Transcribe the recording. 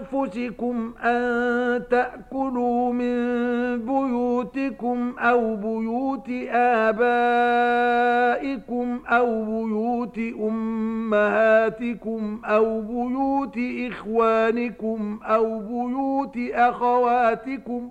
أنفسكم أن تأكلوا من بيوتكم أو بيوت آبائكم أو بيوت أمهاتكم أو بيوت إخوانكم أو بيوت أخواتكم